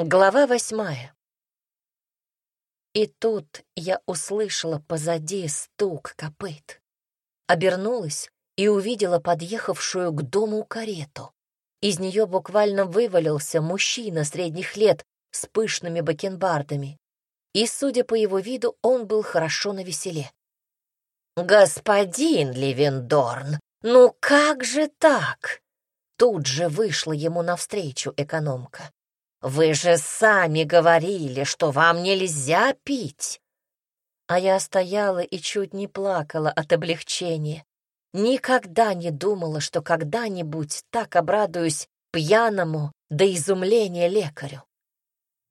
Глава восьмая. И тут я услышала позади стук копыт. Обернулась и увидела подъехавшую к дому карету. Из нее буквально вывалился мужчина средних лет с пышными бакенбардами. И, судя по его виду, он был хорошо навеселе. «Господин Левендорн, ну как же так?» Тут же вышла ему навстречу экономка. «Вы же сами говорили, что вам нельзя пить!» А я стояла и чуть не плакала от облегчения. Никогда не думала, что когда-нибудь так обрадуюсь пьяному до изумления лекарю.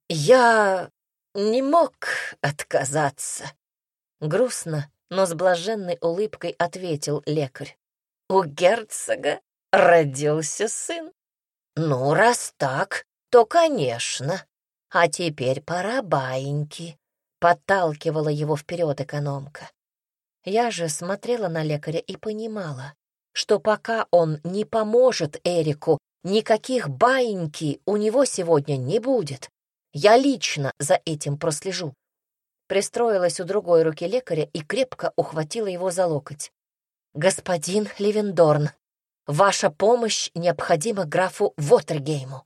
Я не мог отказаться. Грустно, но с блаженной улыбкой ответил лекарь. У герцога родился сын. Ну, раз так, то, конечно. А теперь пора баиньки, подталкивала его вперед экономка. Я же смотрела на лекаря и понимала, что пока он не поможет Эрику, никаких баиньки у него сегодня не будет. Я лично за этим прослежу. Пристроилась у другой руки лекаря и крепко ухватила его за локоть. «Господин Левендорн, ваша помощь необходима графу Вотергейму».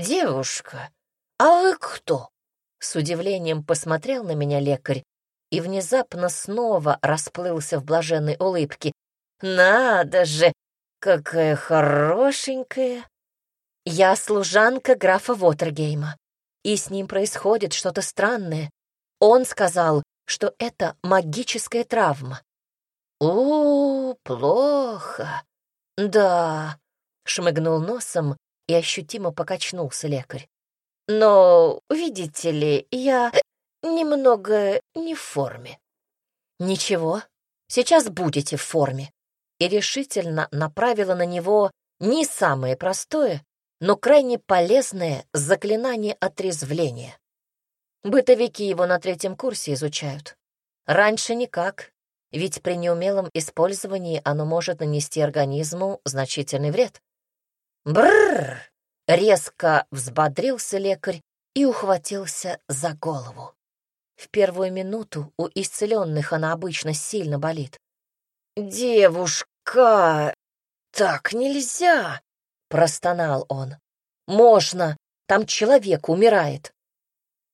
«Девушка, а вы кто?» С удивлением посмотрел на меня лекарь и внезапно снова расплылся в блаженной улыбке. «Надо же, какая хорошенькая!» «Я служанка графа Вотергейма, и с ним происходит что-то странное. Он сказал, что это магическая травма». «О, плохо!» «Да», — шмыгнул носом и ощутимо покачнулся лекарь. «Но, видите ли, я немного не в форме». «Ничего, сейчас будете в форме», и решительно направила на него не самое простое, но крайне полезное заклинание отрезвления. Бытовики его на третьем курсе изучают. Раньше никак, ведь при неумелом использовании оно может нанести организму значительный вред. Бррр! Резко взбодрился лекарь и ухватился за голову. В первую минуту у исцеленных она обычно сильно болит. «Девушка, так нельзя!» — простонал он. «Можно, там человек умирает».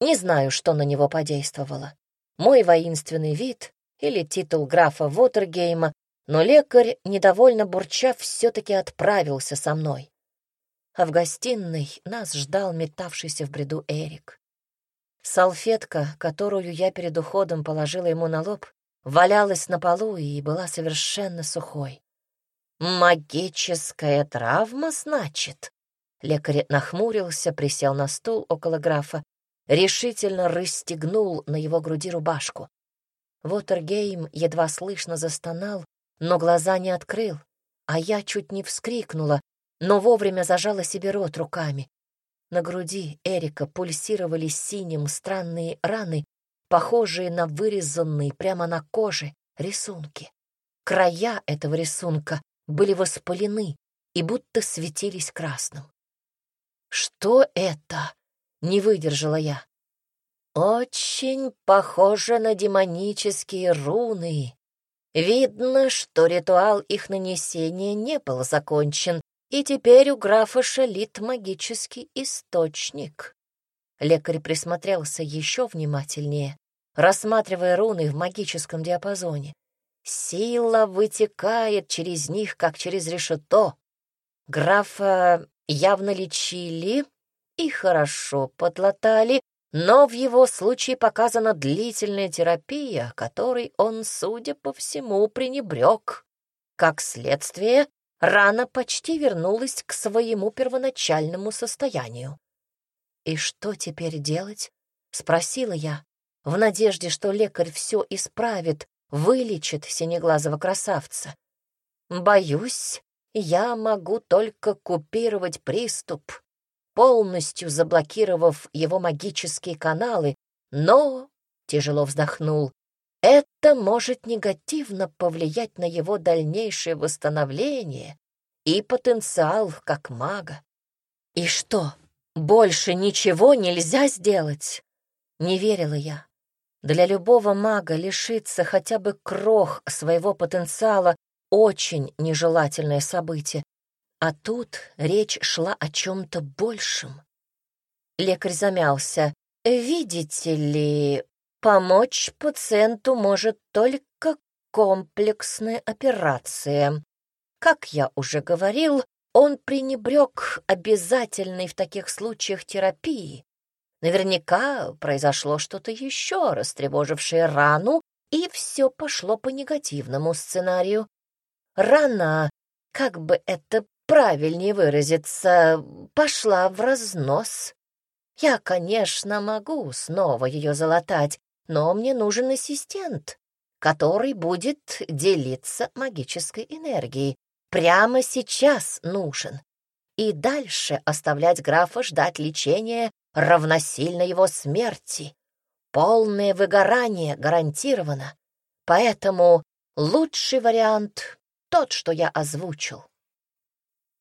Не знаю, что на него подействовало. Мой воинственный вид или титул графа Вотергейма, но лекарь, недовольно бурча, все-таки отправился со мной. А в гостиной нас ждал метавшийся в бреду Эрик. Салфетка, которую я перед уходом положила ему на лоб, валялась на полу и была совершенно сухой. «Магическая травма, значит?» Лекарь нахмурился, присел на стул около графа, решительно расстегнул на его груди рубашку. Вотергейм едва слышно застонал, но глаза не открыл, а я чуть не вскрикнула, но вовремя зажала себе рот руками. На груди Эрика пульсировали синим странные раны, похожие на вырезанные прямо на коже рисунки. Края этого рисунка были воспалены и будто светились красным. «Что это?» — не выдержала я. Очень похоже на демонические руны. Видно, что ритуал их нанесения не был закончен, и теперь у графа шалит магический источник. Лекарь присмотрелся еще внимательнее, рассматривая руны в магическом диапазоне. Сила вытекает через них, как через решето. Графа явно лечили и хорошо подлатали, но в его случае показана длительная терапия, которой он, судя по всему, пренебрег. Как следствие, рана почти вернулась к своему первоначальному состоянию. «И что теперь делать?» — спросила я, в надежде, что лекарь все исправит, вылечит синеглазого красавца. «Боюсь, я могу только купировать приступ, полностью заблокировав его магические каналы, но, тяжело вздохнул, это может негативно повлиять на его дальнейшее восстановление и потенциал как мага. И что, больше ничего нельзя сделать? Не верила я. Для любого мага лишиться хотя бы крох своего потенциала — очень нежелательное событие. А тут речь шла о чем-то большем. Лекарь замялся. «Видите ли, помочь пациенту может только комплексная операция. Как я уже говорил, он пренебрег обязательной в таких случаях терапии. Наверняка произошло что-то еще, растревожившее рану, и все пошло по негативному сценарию. Рана, как бы это правильнее выразиться, пошла в разнос. Я, конечно, могу снова ее залатать, но мне нужен ассистент, который будет делиться магической энергией. Прямо сейчас нужен. И дальше оставлять графа ждать лечения равносильно его смерти. Полное выгорание гарантировано. Поэтому лучший вариант — тот, что я озвучил.